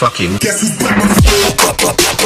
fucking guess who's back?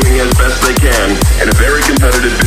doing as best they can in a very competitive